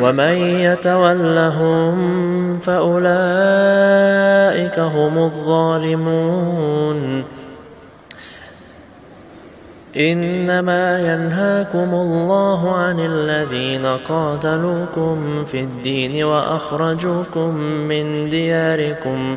ومن يتولهم فأولئك هم الظالمون. إنما ينهاكم الله عن الذين قاتلوكم في الدين وأخرجوكم من دياركم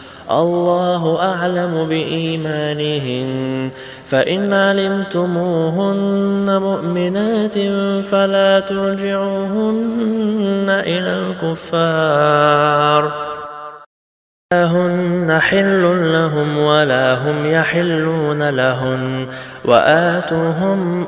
الله أعلم بإيمانهن فإن علمتموهن مؤمنات فلا ترجعوهن إلى الكفار. هن حل لهم ولا هم يحلون لهن. وآتوهم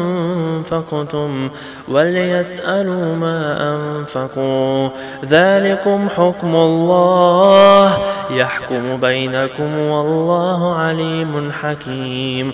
أنفقتم وليسألوا ما أنفقوا. ذلكم حكم الله يحكم بينكم والله عليم حكيم.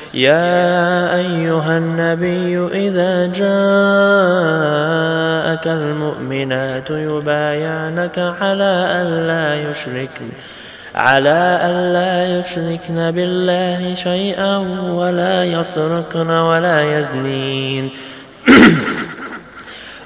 يا أيها النبي إذا جاءك المؤمنات يبايعنك على ألا يشركن على ألا يشركن بالله شيئا ولا يسرقن ولا يزنين.